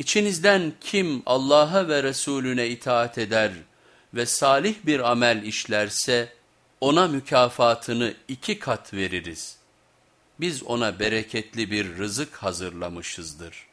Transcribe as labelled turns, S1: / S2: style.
S1: İçinizden kim Allah'a ve Resulüne itaat eder ve salih bir amel işlerse ona mükafatını iki kat veririz. Biz ona bereketli bir rızık hazırlamışızdır.''